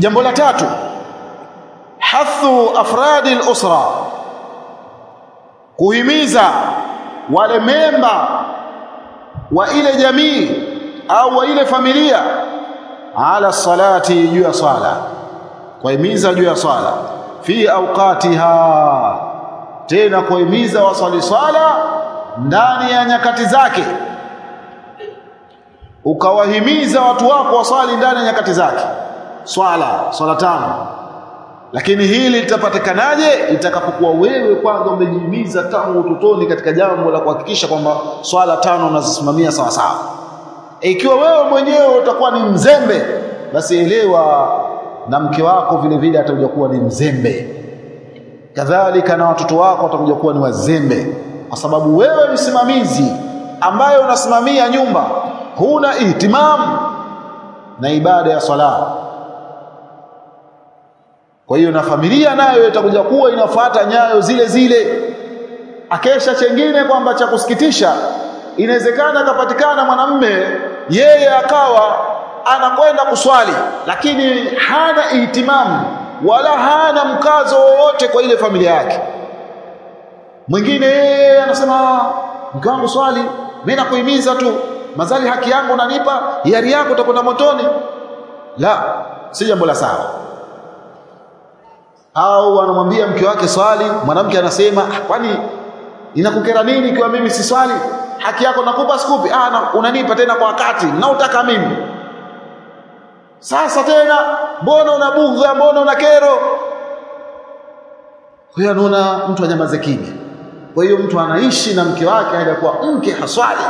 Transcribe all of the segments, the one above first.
jambo la tatu. Hathu afradi al-usra. Kuhimiza wale memba wa ile jamii au wa ile familia ala salati juu ya swala. Kuhimiza juu ya swala. Fi awqatiha. Tena kuhimiza wasali swala ndani ya nyakati zake. Ukawahimiza watu wako waswali ndani ya nyakati zake swala swala tano. Lakini hili litapatikanaje? Itakapokuwa wewe kwanza umejihimiza tangu utotoni katika jambo la kuhakikisha kwamba swala tano unazisimamia sawa sawa. Ikiwa wewe mwenyewe utakuwa ni mzembe basi elewa na mke wako vile vile atakuja kuwa ni mzembe. Kadhalika na watoto wako watakuja kuwa ni wazembe. Kwa sababu wewe msimamizi ambaye unasimamia nyumba huna ihtimamu na ibada ya swala kwa hiyo na familia nayo itakuja kuwa inafuata nyayo zile zile. Akesha chengine kwamba cha kusikitisha inawezekana akapatikana mwanamme yeye akawa anakwenda kuswali lakini hana ihtimamu wala hana mkazo wowote kwa ile familia yake. Mwingine yeye anasema mke swali mimi nakuhimiza tu mazali haki yangu unanipa hiari yako utakwenda motoni. La si jambo la sawa au anamwambia mke wake swali mwanamke anasema kwani inakukera nini ikiwa mimi si swali? Haki yako nakupa sikupi? Ah na, unanipa tena kwa wakati nautaka mimi. Sasa tena mbona una bugdha, mbona una kero? Kwa hiyo anaona mtu anyamaze kimya. Kwa hiyo mtu anaishi na mke wake hadi kuwa mke haswali.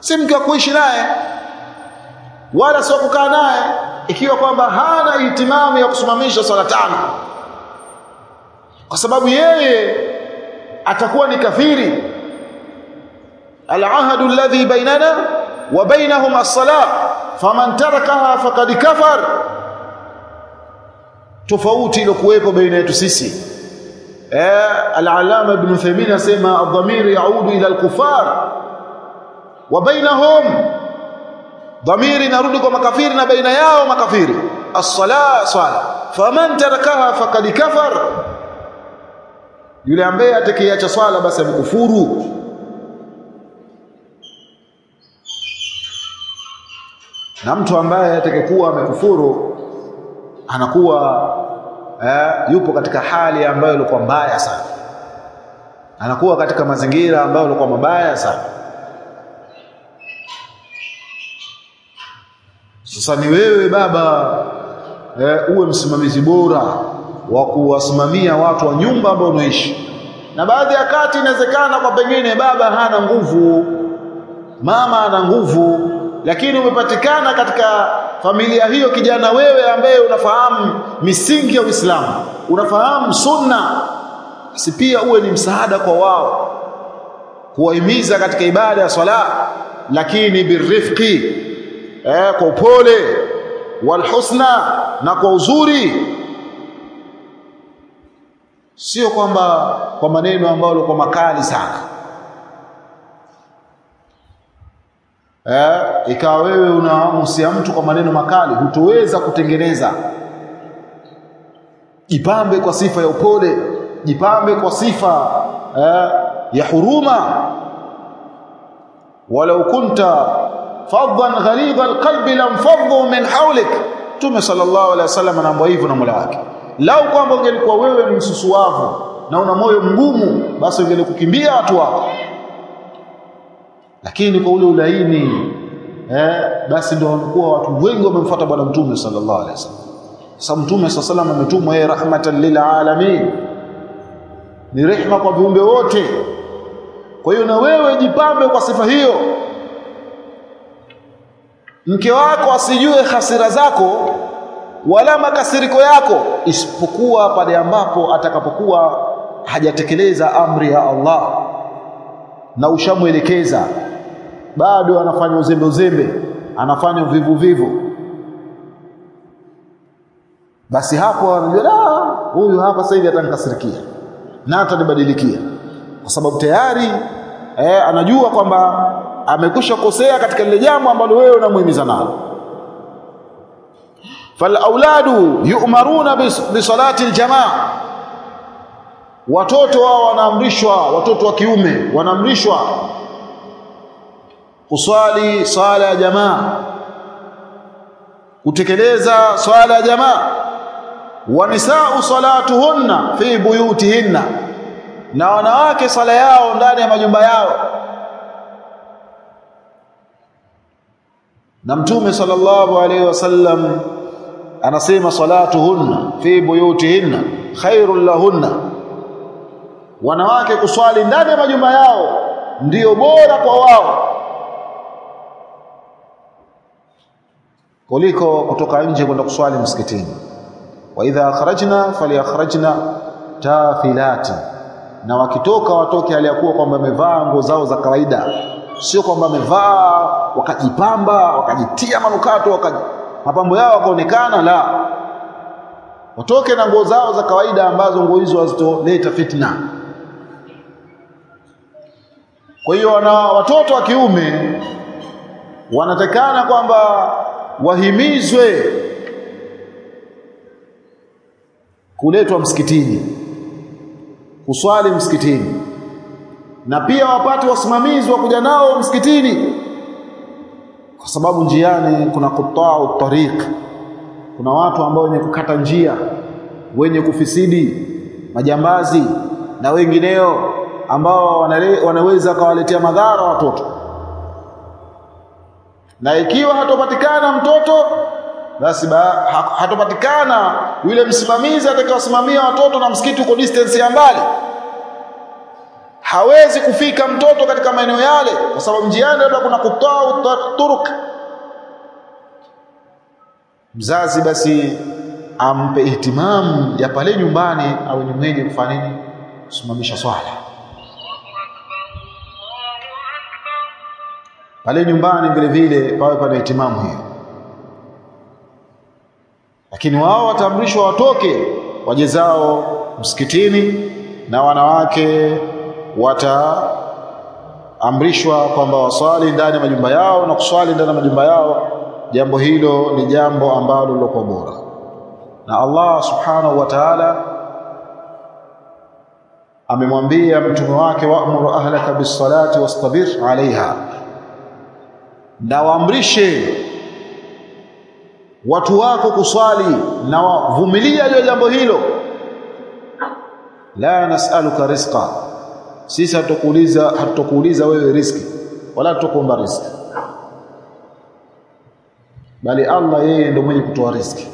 Si mke wa kuishi naye wala sio kukaa naye ikiwa kwamba hana ihtimamu ya kusimamisha swala tano. Kwa sababu yeye atakuwa ni kafiri. Alahadu alladhi bainana wa bainahum as-salah. Faman tarakaha faqad kafar. Tofauti iliyokuwepo baina yetu sisi. Eh al-alama ibn Uthaymeen asema ad-dhamir yaudu ila al-kufar wa bainahum dhamiri narudi kwa makafiri na baina yao makafiri. As-sala sala faman tarakaha faqad kafar. Yule ambaye atakiacha swala basi amekufuru. Na mtu ambaye atakayekuwa amekufuru anakuwa eh, yupo katika hali ambayo ilikuwa mbaya sana. Anakuwa katika mazingira ambayo ilikuwa mabaya sana sasa ni wewe baba eh, uwe msimamizi bora wa kuwasimamia watu wa nyumba ambao unaishi. Na baadhi ya kati inawezekana kwa pengine baba hana nguvu mama ana nguvu lakini umepatikana katika familia hiyo kijana wewe ambaye unafahamu misingi ya Uislamu unafahamu sunna si pia uwe ni msaada kwa wao kuwahimiza katika ibada ya swala lakini birifqi eh, kwa upole walhusna na kwa uzuri. Sio kwamba kwa maneno ambayo yalikuwa makali sana. Eh, ikawa wewe unamusia mtu kwa maneno makali hutoweza kutengeneza. Jipambe kwa sifa ya upole jipambe kwa sifa eh, ya huruma. Walau kunta faddan ghalidha alqalbi lamfaddu min hawlik. Tume sallallahu alaihi wasallam anaambia hivyo na Mola wake. Lau kwamba ungelikuwa wewe ni msusuavu na una moyo mgumu basi ungelikukimbia watu wako. Lakini kwa ule ulaini eh, basi ndio walikuwa watu wengi wamemfuata bwana mtume sallallahu alaihi wasallam. Sasa mtume sallallahu alaihi wasallam ametumwa yeye rahmatan lil alamin. Ni rehma kwa viumbe wote. Kwa hiyo na wewe jipambe kwa sifa hiyo mke wako asijue hasira zako wala makasiriko yako isipokuwa pale ambapo atakapokuwa hajatekeleza amri ya Allah na ushamwelekeza. Bado anafanya uzembe uzembe anafanya vivu vivu basi hapo anajua la huyu hapa sasa hivi atanikasirikia na atanibadilikia. Kwa sababu tayari eh, anajua kwamba amekwisha kosea katika lile jambo ambalo wewe unamuhimiza nalo. Falauladu yu'maruna bisalati aljamaa. Watoto wao wanaamrishwa watoto wa kiume wanaamrishwa kuswali swala ya jamaa kutekeleza swala ya jamaa. Wa nisa'u salatuhunna fi buyutihinna. Na wanawake sala yao ndani ya majumba yao na mtume sallallahu alaihi wasallam anasema salatuhunna fi buyutihinna khairul lahunna. Wanawake kuswali ndani ya majumba yao ndiyo bora kwa wao kuliko kutoka nje kwenda kuswali msikitini. Wa idha kharajna falyakhrajna tafilati. Na wakitoka watoke aliyakuwa kwamba wamevaa nguo zao za kawaida sio kwamba wamevaa wakajipamba wakajitia manukato mapambo yao wakaonekana la. Watoke na nguo zao za kawaida ambazo nguo hizo hazitoleta fitna. Kwa hiyo wana watoto wa kiume wanatakana kwamba wahimizwe kuletwa msikitini kuswali msikitini na pia wapate wasimamizi wa kuja nao msikitini. Kwa sababu njiani kuna kutoa tariq. Kuna watu ambao wenye kukata njia wenye kufisidi majambazi na wengineo ambao wanaweza kawaletea madhara watoto. Na ikiwa hatopatikana mtoto basi ba, hatopatikana yule msimamizi atakayosimamia watoto na msikiti uko distance ya mbali hawezi kufika mtoto katika maeneo yale kwa sababu njiani labda kuna kutau turuk mzazi basi ampe ihtimamu ya pale nyumbani au ni mwenye kusimamisha swala. Pale nyumbani vile vile pawe pana ihtimamu hiyo. Lakini wao wataamrishwa watoke waje zao msikitini na wanawake wataamrishwa kwamba waswali ndani ya majumba yao na kuswali ndani ya majumba yao jambo hilo ni jambo ambalo lilokuwa bora. Na Allah subhanahu wa ta'ala amemwambia mtume wake wa'muru ahlaka bis-salati wastabir alaiha, na waamrishe watu wako kuswali na wavumilia juu jambo hilo. La nas'aluka rizqa sisi hatukuuliza hatukuuliza wewe riski wala hatukuomba riski. Bali Allah yeye ndio mwenye kutoa riski.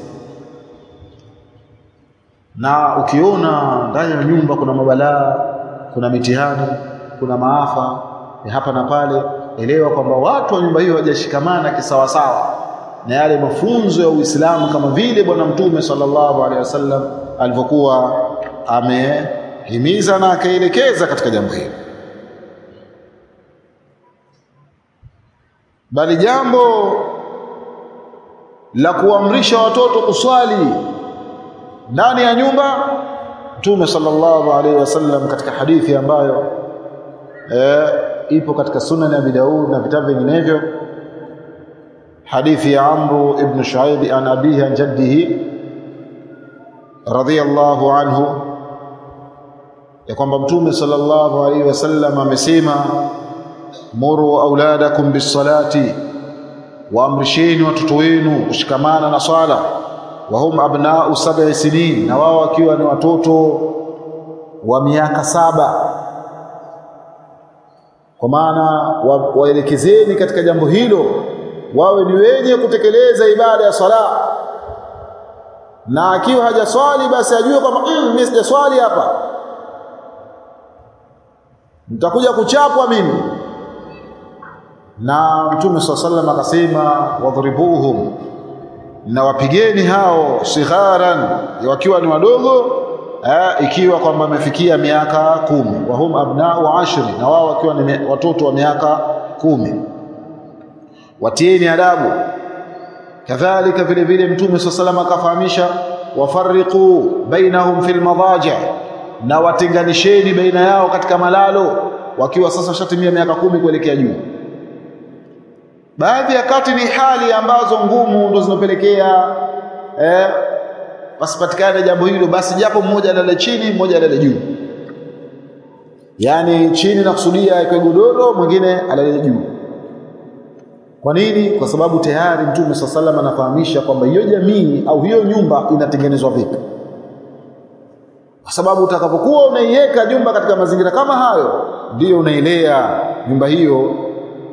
Na ukiona ndani ya nyumba kuna mabalaa kuna mitihani kuna maafa ya hapa na pale elewa kwamba watu wa nyumba hiyo hawajashikamana kisawasawa na yale mafunzo ya Uislamu kama vile bwana mtume sallallahu alaihi wasallam alivyokuwa amehimiza na akaelekeza katika jambo hili. Bali jambo la kuamrisha watoto kuswali ndani ya nyumba Mtume sallallahu alaihi wasallam katika hadithi ambayo e, ipo katika sunan ya Abi Daud na vitabu vinginevyo. Hadithi ya Amru ibn Shuaib an abihi an jaddihi radiyallahu anhu ya kwamba Mtume sallallahu alaihi wasallam amesema muru auladakum bis-salati waamrisheni watoto wenu kushikamana na swala. Wahum abnau sab'i sinin na wao wakiwa ni watoto wa miaka saba. Kwa maana waelekezeni wa katika jambo hilo wawe ni wenye kutekeleza ibada ya sala na akiwa hajaswali basi ajue kwamba mm, mimi sijaswali hapa nitakuja kuchapwa mimi. Na mtume swalla akasema wadhribuhum. Na wapigeni hao sigharan wakiwa ni wadogo eh, ikiwa kwamba wamefikia miaka kumi. Wahum abnau ashri na wao wakiwa ni watoto wa miaka kumi. Watieni adabu. Kadhalika vile vile mtume swalla akafahamisha wafariqu bainahum fil madaji na watenganisheni baina yao katika malalo wakiwa sasa shatimia miaka kumi kuelekea juu. Baadhi ya kati ni hali ambazo ngumu ndo zinopelekea eh pasipatikane jambo hilo basi japo mmoja alale chini mmoja alale juu. Yaani chini nakusudia ikwe godoro mwingine alale juu. Kwa nini? Kwa sababu tayari mtume swalla wasallam anafahamisha kwamba hiyo jamii au hiyo nyumba inatengenezwa vipi kwa sababu utakapokuwa unaiweka nyumba katika mazingira kama hayo ndiyo unailea nyumba hiyo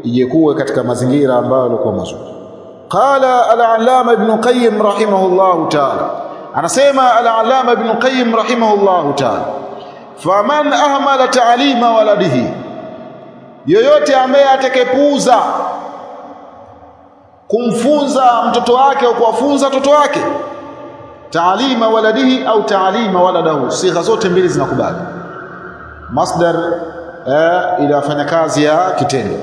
ijekuwe katika mazingira ambayo yalikuwa mazuri. Qala al-allama ibn qayyim rahimahullahu ta'ala. Anasema al-allama ibn qayyim rahimahullahu ta'ala faman ahmala ta'lima waladihi yoyote ambaye atakayepuuza kumfunza mtoto wake au kuwafunza watoto wake taalima waladihi au taalima waladahu. Sigha zote mbili zinakubali. Masdar eh, inafanya kazi ya kitendo.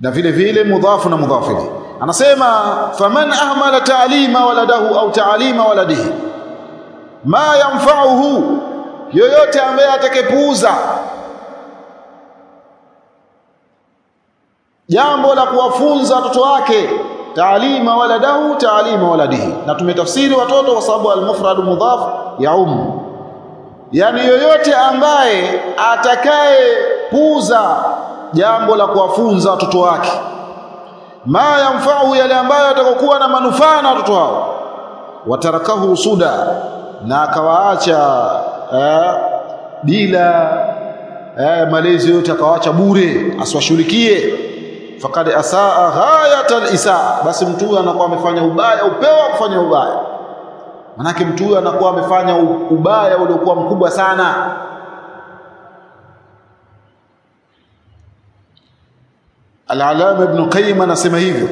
Na vile vile mudhafu na mudhafu anasema faman ahmala taalima waladahu au taalima waladihi. Ma yanfa'uhu. Yoyote ambaye atakayepuuza jambo la kuwafunza watoto wake taalima waladahu taalima waladihi. Na tumetafsiri watoto kwa sababu al-mufrad mudhaf ya um. Yani yoyote ambaye atakaye puuza jambo la kuwafunza watoto wake ma yamfa'u yale ambayo atakokuwa na manufaa na watoto hao watarakahu suda na akawaacha eh, bila eh, malezi yote akawaacha bure asiwashughulikie fakad asaa ghayat al-isaa basi mtu huyo anakuwa amefanya ubaya upewa kufanya ubaya. Manake mtu huyo anakuwa amefanya ubaya uliokuwa mkubwa sana. Al-Alama Ibn Qayyim anasema hivyo.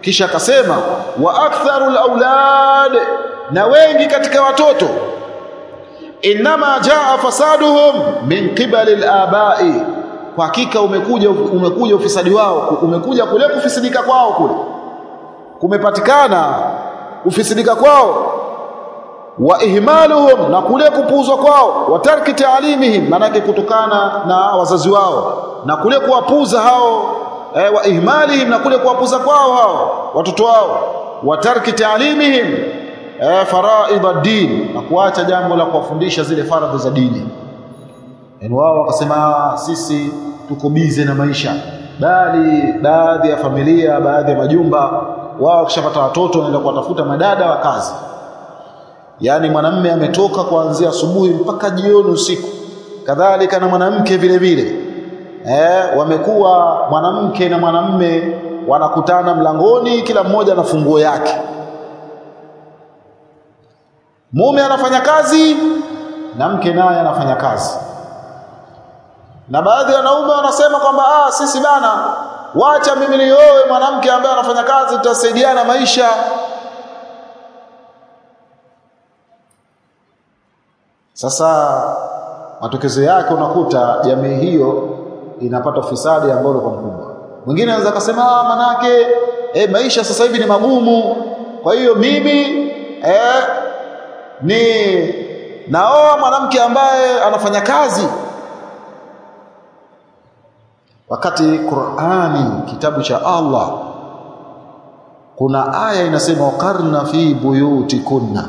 Kisha akasema wa aktharul aulad na wengi katika watoto. Inma jaa fasaduhum min qibali al-aba'i kwa hakika umekuja umekuja ufisadi wao umekuja kule kufisidika kwao kule. Kumepatikana ufisidika kwao. Wa ihmaluhum na kule kupuuzwa kwao. Wa tarki taalimihim manake kutokana na wazazi wao. Na kule kuwapuza hao eh, wa ihmalihim na kule kuwapuza kwao hao watoto wao. Wa tarki taalimihim eh, faraidha din na kuacha jambo la kuwafundisha zile faradhi za dini yani wao wakasema sisi tuko bize na maisha. Bali baadhi ya familia baadhi ya majumba wao wakishapata watoto wanaenda kuwatafuta madada wa kazi. Yaani mwanamme ametoka kuanzia asubuhi mpaka jioni usiku. Kadhalika na mwanamke vile vile. Eh wamekuwa mwanamke na mwanamme wanakutana mlangoni kila mmoja na funguo yake. Mume anafanya kazi na mke naye anafanya kazi na baadhi ya wanaume wanasema kwamba ah sisi bana wacha mimi nioe mwanamke ambaye anafanya kazi tutasaidiana maisha. Sasa matokezo yake unakuta jamii hiyo inapata ufisadi ambao kwa mkubwa. Mwingine anaweza kusema ah manake eh maisha sasa hivi ni magumu. Kwa hiyo mimi eh ni naoa mwanamke ambaye anafanya kazi wakati Qur'ani kitabu cha Allah kuna aya inasema qarna fi buyutikunna.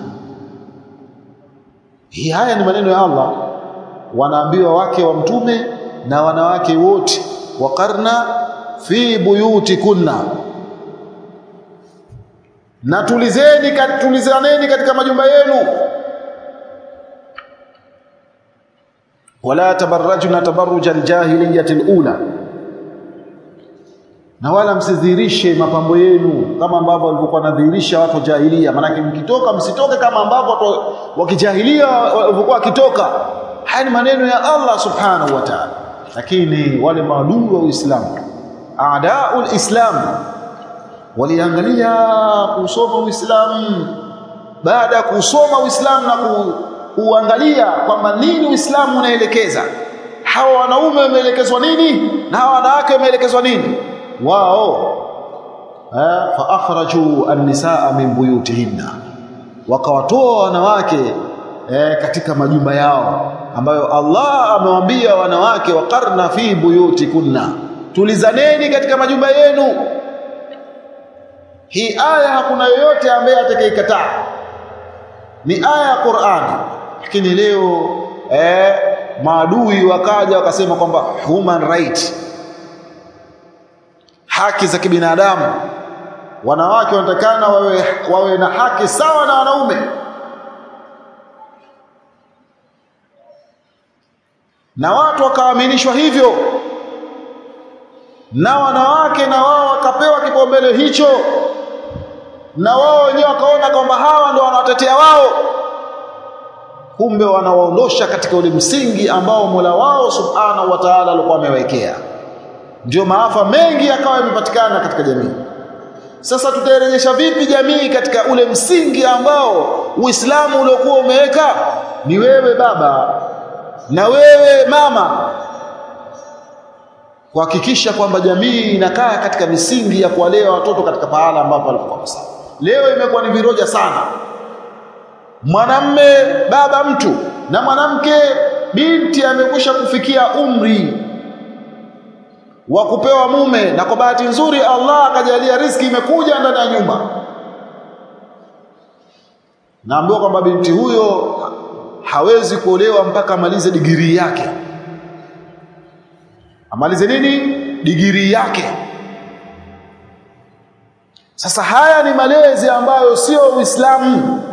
Hii haya ni maneno ya Allah. Wanaambiwa wake wa mtume na wanawake wote waqarna fi buyutikunna. Na tulizeni tulizaneni katika majumba yenu. Wala tabarrajna tabarruj aljahiliyyati alula na wala msidhihirishe mapambo yenu kama ambavyo walivyokuwa nadhihirisha watu wa jahilia. Maanake mkitoka msitoke kama ambavyo watu wa kijahilia walivyokuwa wakitoka. Haya ni maneno ya Allah subhanahu wa ta'ala. Lakini wale maadui wa Uislamu aadaul Islam waliangalia kusoma Uislamu. Baada ya kusoma Uislamu na ku, kuangalia kwamba nini Uislamu unaelekeza hawa wanaume wameelekezwa nini na hawa wanawake wameelekezwa nini wao fa akhraju an-nisaa min buyutihinna wakawatoa wanawake eh, katika majumba yao ambayo Allah amewaambia wanawake waqarna fi buyutikunna tulizaneni katika majumba yenu. Hii aya hakuna yoyote ambaye atakayekataa ni aya ya Qur'ani lakini leo eh maadui wakaja wakasema kwamba human right haki za kibinadamu. Wanawake wanatakana wawe, wawe na haki sawa na wanaume. Na watu wakaaminishwa hivyo. Na wanawake na wao wakapewa kipaumbele hicho. Na wao wenyewe wakaona kwamba hawa ndio wanawatetea wao. Kumbe wanawaondosha katika ule msingi ambao Mola wao Subhanahu wa Ta'ala alikuwa amewekea ndio maafa mengi yakawa yamepatikana katika jamii. Sasa tutairejesha vipi jamii katika ule msingi ambao Uislamu uliokuwa umeweka? Ni wewe baba na wewe mama. Kuhakikisha kwamba jamii inakaa katika misingi ya kuwalea watoto katika pahala ambapo walikuwa leo imekuwa ni viroja sana. Mwanamme baba mtu na mwanamke binti amekwisha kufikia umri wa kupewa mume na kwa bahati nzuri Allah akajalia riski imekuja ndani ya nyumba. Naambiwa kwamba binti huyo hawezi kuolewa mpaka amalize digrii yake. Amalize nini? Digrii yake. Sasa haya ni malezi ambayo sio Uislamu.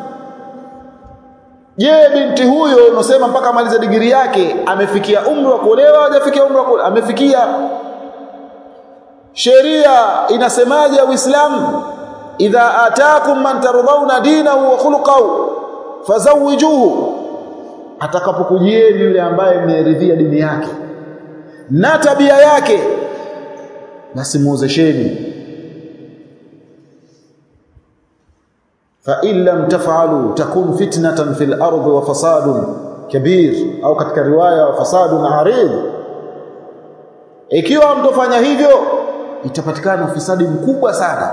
Je, binti huyo unasema mpaka amalize digrii yake amefikia umri wa kuolewa hajafikia umri wa kuolewa? Amefikia Sheria inasemaje ya Uislamu? Idha ataakum man tardhauna dinahu wa khuluqahu fazawijuhu atakapokujieni yule ambaye mmeridhia dini yake na tabia yake basi muozesheni fa in lam taf'alu takun fitnatan fil ardi wa fasadun kabir au katika riwaya wa fasadun arid. Ikiwa mtofanya hivyo itapatikana ufisadi mkubwa sana.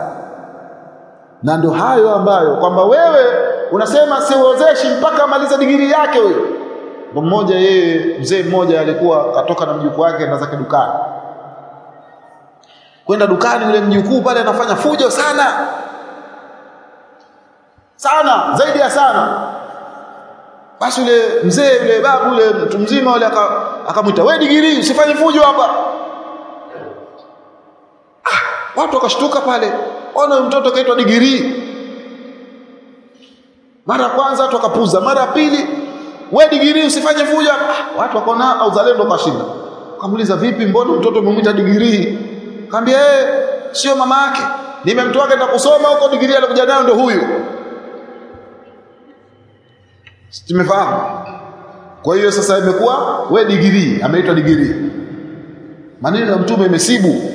Na ndio hayo ambayo kwamba wewe unasema siuozeshi mpaka amalize digiri yake huyo. Mmoja yeye mzee mmoja alikuwa katoka na mjukuu wake na zake dukani. Kwenda dukani yule mjukuu pale anafanya fujo sana. Sana zaidi ya sana. Basi yule mzee yule babu yule mtu mzima yule akamwita wewe digiri usifanye fujo hapa watu wakashtuka pale. Ona mtoto kaitwa digiri. Mara kwanza watu wakapuza. Mara pili we digiri usifanye fujo. Ah, watu wakaona au zalendo kashinda kamuuliza vipi mbona mtoto umemwita digiri? Kaambia eh sio mama yake. Nimemtoa kaenda kusoma huko digiri alikuja nayo ndio huyu. Tumefahamu? Kwa hiyo sasa imekuwa we digiri ameitwa digiri. Maneno ya mtume imesibu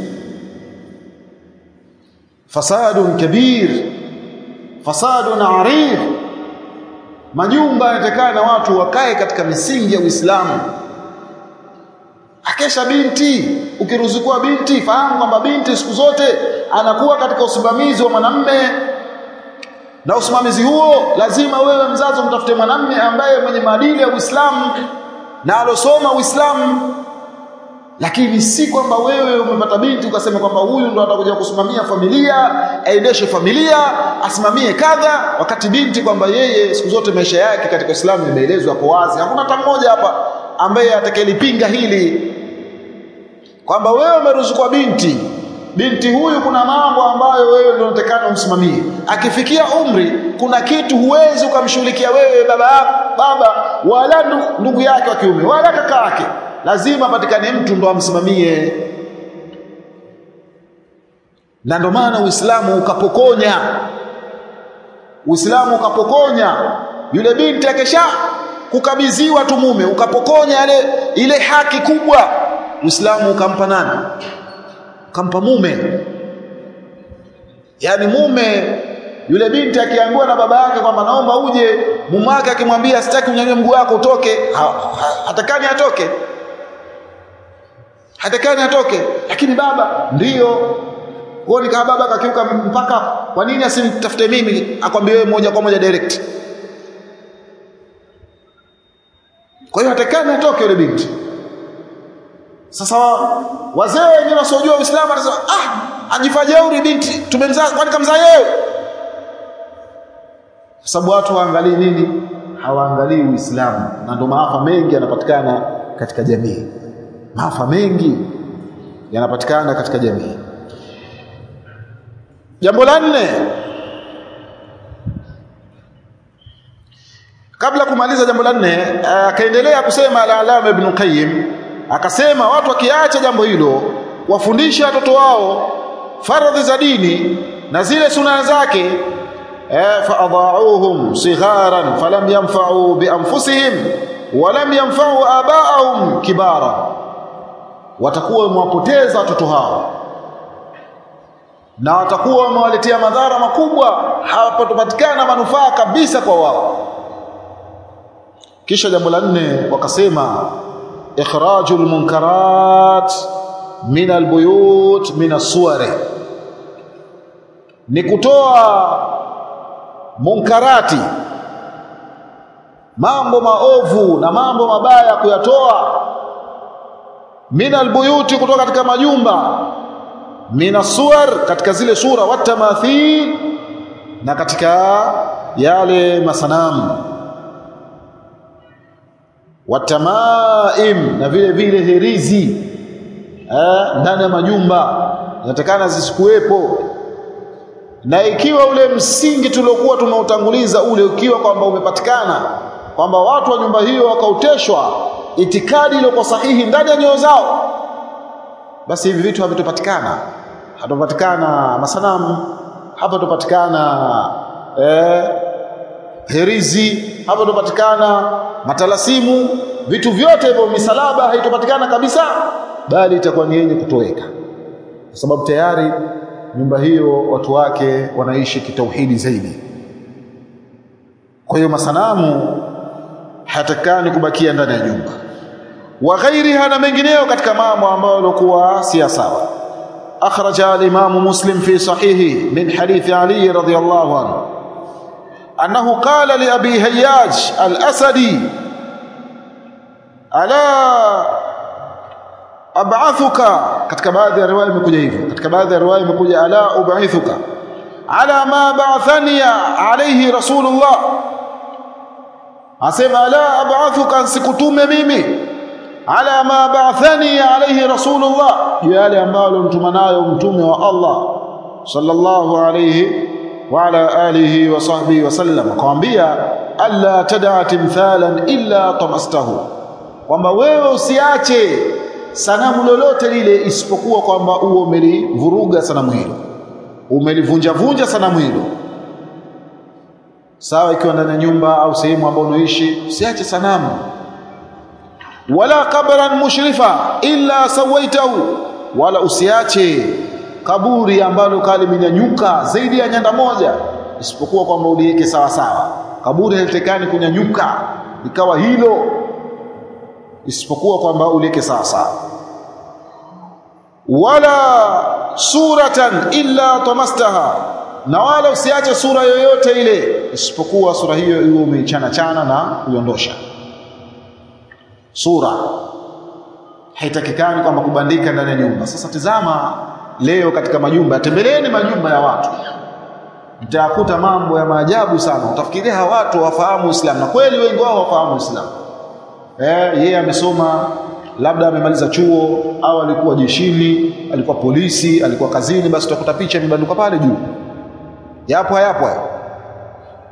fasadun kabir fasadun arid majumba yatakana na watu wakae katika misingi ya Uislamu. Akesha binti ukiruzukua binti fahamu kwamba binti siku zote anakuwa katika usimamizi wa mwanamme. Na usimamizi huo lazima wewe mzazi umtafute mwanamme ambaye mwenye maadili ya Uislamu na alosoma Uislamu lakini si kwamba wewe umepata binti ukasema kwamba huyu ndo atakuja kusimamia familia aendeshe familia asimamie kadha wakati binti kwamba yeye siku zote maisha yake katika Uislamu imeelezwa hapo wazi. Hakuna hata mmoja hapa ambaye atakayelipinga hili. Kwamba wewe umeruzukwa binti. Binti huyu kuna mambo ambayo wewe ndio unatakana umsimamie. Akifikia umri kuna kitu huwezi ukamshughulikia wewe baba baba wala ndugu yake wa kiume wala kaka yake lazima patikane mtu ndo amsimamie. Na ndo maana Uislamu ukapokonya. Uislamu ukapokonya. Yule binti akesha kukabidhiwa tu mume ukapokonya ile ile haki kubwa. Uislamu ukampa nani? Ukampa mume. Yani mume yule binti akiambiwa na baba yake kwamba naomba uje mume wake akimwambia sitaki unyanyue mguu wako utoke hatakani atoke hatakani atoke. Lakini baba ndio. Huoni ni kama baba akakiuka mpaka kwa nini asimtafute mimi? Akwambie wewe moja kwa moja direct. Kwa hiyo hatakani atoke yule binti. Sasa wazee wengine wasiojua Uislamu wanasema ah ajifajeuri binti. Tumemzaa kwani kamzaa yeye? Kwa sababu watu waangalii nini? Hawaangalii Uislamu. Na ndio maafa mengi yanapatikana katika jamii maafa mengi yanapatikana katika jamii. Jambo la nne, kabla kumaliza jambo la nne, eh, akaendelea kusema al-Allama Ibn Qayyim, akasema watu wakiacha jambo hilo, wafundishe watoto wao faradhi za dini na zile suna zake eh, faadhauhum sigharan falam yanfa'u bianfusihim walam yanfa'u aba'ahum kibara watakuwa wamewapoteza watoto hao. Na watakuwa wamewaletea madhara makubwa. Hawapatopatikana manufaa kabisa kwa wao. Kisha jambo la nne wakasema ikhrajul munkarat min albuyut min as-suwari ni kutoa munkarati. Mambo maovu na mambo mabaya kuyatoa minal buyuti kutoka katika majumba minasuwar katika zile sura watamathil na katika yale masanamu. Watamaim na vile vile herizi eh, ndani ya majumba inatakana zisikuwepo. Na ikiwa ule msingi tuliokuwa tumeutanguliza ule ukiwa kwamba umepatikana kwamba watu wa nyumba hiyo wakauteshwa itikadi iliyokuwa sahihi ndani ya nyoyo zao basi hivi vitu havitopatikana. Hatopatikana masanamu hapatopatikana eh, herizi hapatopatikana matalasimu vitu vyote hivyo misalaba haitopatikana kabisa bali itakuwa ni yenye kutoweka. Kwa sababu tayari nyumba hiyo watu wake wanaishi kitauhidi zaidi. Kwa hiyo masanamu hatakani kubakia ndani ya nyumba wa ghairiha na mengineyo katika mambo ambayo yalikuwa si sawa akhraja al-imam muslim fi sahihi min hadith ali radhiyallahu anhu annahu qala li abi hayyaj al-asadi ala ab'athuka katika baadhi ya riwaya imekuja hivyo katika baadhi ya riwaya imekuja ala ub'ithuka ala ma ba'athani alayhi rasulullah asema ala ab'athuka sikutume mimi ala ma ba'athani alayhi rasulullah. Yale ambayo mtuma nayo mtume wa Allah sallallahu alayhi wa ala alihi wa sahbihi wasallam akamwambia alla tad'a timthalan illa tamastahu. Kwamba wewe usiache sanamu lolote lile isipokuwa kwamba uo umelivuruga sanamu hilo. Umelivunja vunja sanamu hilo. Sawa ikiwa ndani ya nyumba au sehemu ambayo unaishi usiache sanamu wala kabran mushrifa illa sawaitahu. Wala usiache kaburi ambalo kali limenyanyuka zaidi ya nyanda moja isipokuwa kwamba uliweke sawa sawa. Kaburi halitekani kunyanyuka ikawa hilo isipokuwa kwamba uliweke sawa sawa. Wala suratan illa tamastaha na wala usiache sura yoyote ile isipokuwa sura hiyo iwe umeichana chana na kuiondosha sura. Haitakikani kwamba kubandika ndani ya nyumba. Sasa tizama leo katika majumba tembeleeni majumba ya watu. Mtakuta mambo ya maajabu sana. Utafikiria hawa watu wafahamu Uislamu. Na kweli wengi wao wafahamu Uislamu. Eh yeye amesoma labda amemaliza chuo au alikuwa jeshini alikuwa polisi alikuwa kazini basi utakuta picha imebandikwa pale juu. Yapo hayapo hayo.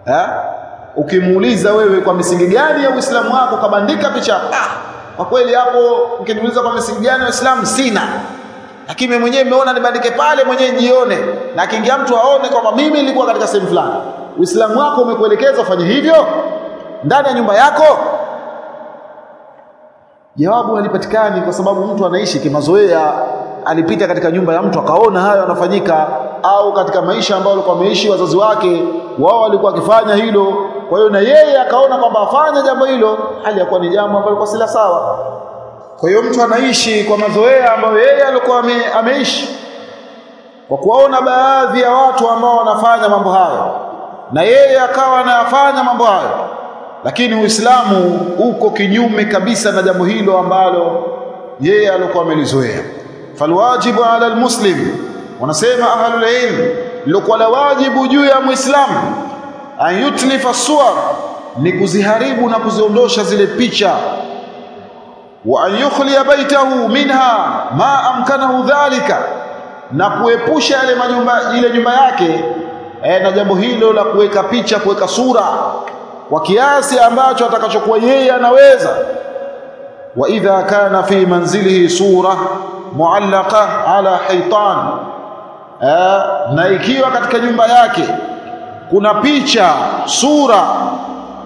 Eh ukimuuliza wewe kwa misingi gani ya Uislamu wako kabandika picha. Ah kwa kweli hapo ukiniuliza kwa misingi gani ya Uislamu sina. Lakini mimi mwenyewe nimeona nibandike pale mwenyewe jione na akiingia mtu aone kwamba mimi nilikuwa katika sehemu fulani. Uislamu wako umekuelekeza ufanye hivyo ndani ya nyumba yako. Jawabu halipatikani kwa sababu mtu anaishi kimazoea. Alipita katika nyumba ya mtu akaona hayo yanafanyika au katika maisha ambayo alikuwa ameishi wazazi wake wao walikuwa wakifanya hilo kwa hiyo na yeye akaona kwamba afanye jambo hilo hali ya kuwa ni jambo ambalo kwa sila sawa. Kwa hiyo mtu anaishi kwa mazoea ambayo yeye alikuwa ame, ameishi kwa kuwaona baadhi ya watu ambao wanafanya mambo hayo. Na yeye akawa anafanya mambo hayo. Lakini Uislamu uko kinyume kabisa na jambo hilo ambalo yeye alikuwa amelizoea. Falwajibu ala almuslim wanasema ahlul ilm lokuwa la wajibu juu ya muislamu an yutlifa suwar ni kuziharibu na kuziondosha zile picha. Wa an baitahu minha ma amkanahu dhalika na kuepusha yale majumba ile nyumba yake e, na jambo hilo la kuweka picha kuweka sura kwa kiasi ambacho atakachokuwa yeye anaweza. Wa idha kana fi manzilihi sura muallaqa ala haitan e, na ikiwa katika nyumba yake kuna picha sura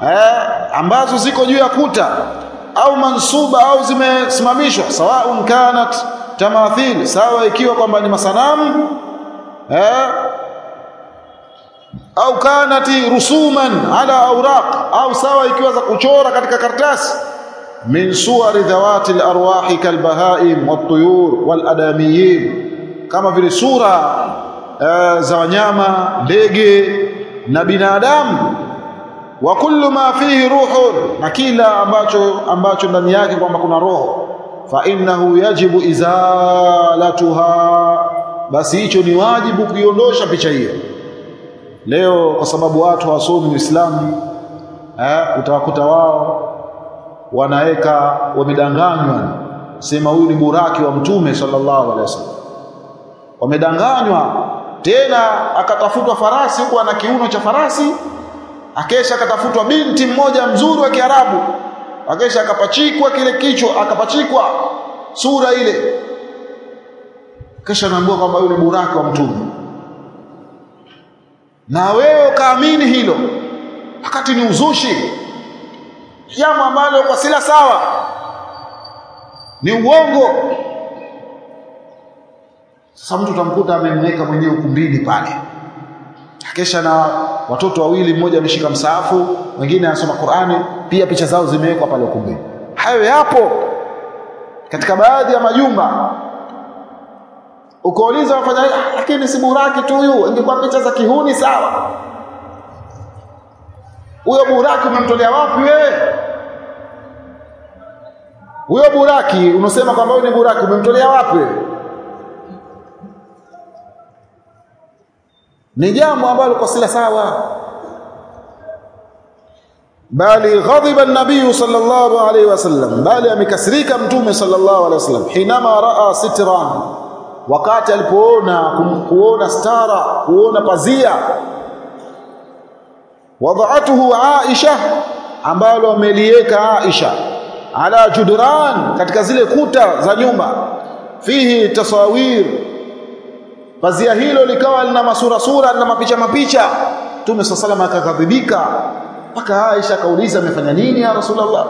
eh, ambazo ziko juu ya kuta au mansuba au zimesimamishwa. Sawaun kanat tamathil sawa ikiwa kwamba ni masanamu eh, au kanati rusuman ala awraq au sawa ikiwa za kuchora katika karatasi. Min suwari dhawati alarwahi kalbahaim watuyur waladamiyin kama vile sura uh, za wanyama ndege na binadamu. Wa kullu ma fihi ruhun na kila ambacho ambacho ndani yake kwamba kuna roho. Fa innahu yajibu izalatuha. Basi hicho ni wajibu kuiondosha picha hiyo. Leo kwa sababu watu wasomi Uislamu eh utawakuta wao wanaweka wamedanganywa. Sema huyu ni buraki wa mtume sallallahu alaihi wasallam. Wamedanganywa tena akatafutwa farasi huko ana kiuno cha farasi akesha akatafutwa binti mmoja mzuri wa Kiarabu akesha akapachikwa kile kichwa akapachikwa sura ile. Kisha anaambiwa kwamba yule buraki wa mtume. Na wewe ukaamini hilo. Wakati ni uzushi. Jambo ambalo kwa sila sawa. Ni uongo sasa mtu utamkuta amemweka mwenyewe ukumbini pale. Kesha na watoto wawili mmoja ameshika msaafu mwingine anasoma Qur'ani pia picha zao zimewekwa pale ukumbini. Hayo yapo katika baadhi ya majumba. Ukauliza wafanya lakini si buraki tu huyu ingekuwa picha za kihuni sawa? Huyo buraki umemtolea wapi wewe huyo buraki unasema kwamba huyu ni buraki umemtolea wapi wewe ni jambo ambalo kwa sila sawa. Bali ghadiba an-nabiy sallallahu alayhi wasallam bali amekasirika mtume sallallahu alayhi wasallam hinama raa sitran wakati alipoona kuona stara kuona pazia. Wada'atuhu Aisha ambalo ameliweka Aisha. Ala judran katika zile kuta za nyumba. Fihi tasawir pazia hilo likawa lina masura sura na mapicha mapicha. Mtume sallallahu akaghadhibika. Mpaka Aisha akauliza amefanya nini ya Rasulullah?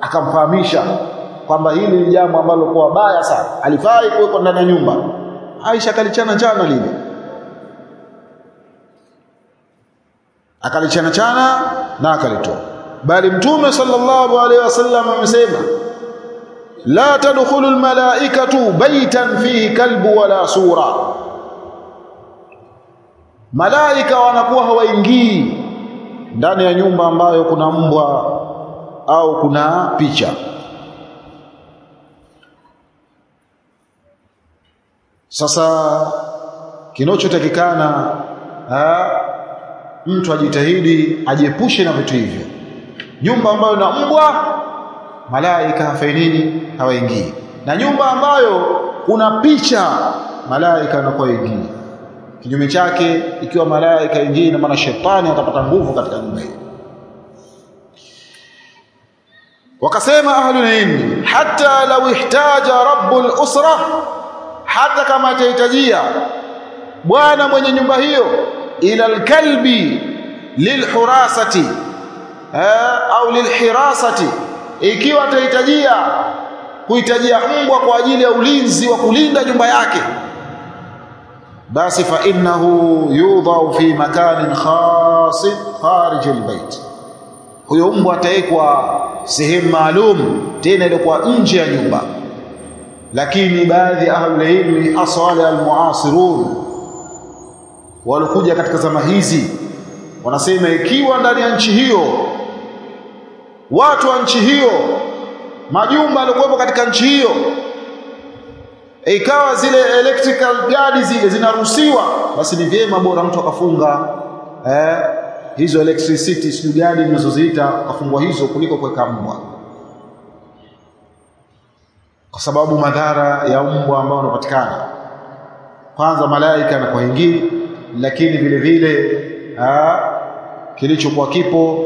Akamfahamisha kwamba hili ni jambo ambalo kwa baya sana. Alifai kuwekwa ndani ya nyumba. Aisha akalichana chana lile. Akalichana chana na akalitoa. Bali mtume sallallahu alaihi wasallam amesema la tadkhulu almalaikatu baytan fihi kalbu wala sura malaika wanakuwa hawaingii ndani ya nyumba ambayo kuna mbwa au kuna picha. Sasa kinachotakikana mtu ajitahidi ajepushe na vitu hivyo. Nyumba ambayo na mbwa malaika hafai nini? Hawaingii. Na nyumba ambayo kuna picha malaika wanakuwa ingii kinyume chake ikiwa malaika ingii na maana shetani atapata nguvu katika nyumba hiyo wakasema ahlul ilm hata law ihtaja rabbul usra hata kama atahitajia bwana mwenye nyumba hiyo ila alkalbi lilhurasati au lilhirasati ikiwa atahitajia kuhitajia mbwa kwa ajili ya ulinzi wa kulinda nyumba yake basi fa innahu yudhau fi makanin khas kharij albayt. Huyo mbwa atawekwa sehemu maalum tena ilikuwa nje ya nyumba. Lakini baadhi ya ahlul ilmi aswali almuasirun walikuja katika zama hizi wanasema ikiwa ndani ya nchi hiyo watu wa nchi hiyo majumba yaliokuwepo katika nchi hiyo ikawa zile electrical guard zile zinaruhusiwa basi ni vyema bora mtu akafunga eh, hizo electricity sijui guard mnazoziita akafungwa hizo kuliko kuweka mbwa. Kwa sababu madhara ya mbwa ambao wanapatikana. Kwanza malaika na kwa ingii lakini vile vile kilichokuwa kipo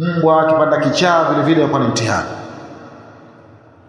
mbwa kipanda kichaa vile vile kwa ni mtihani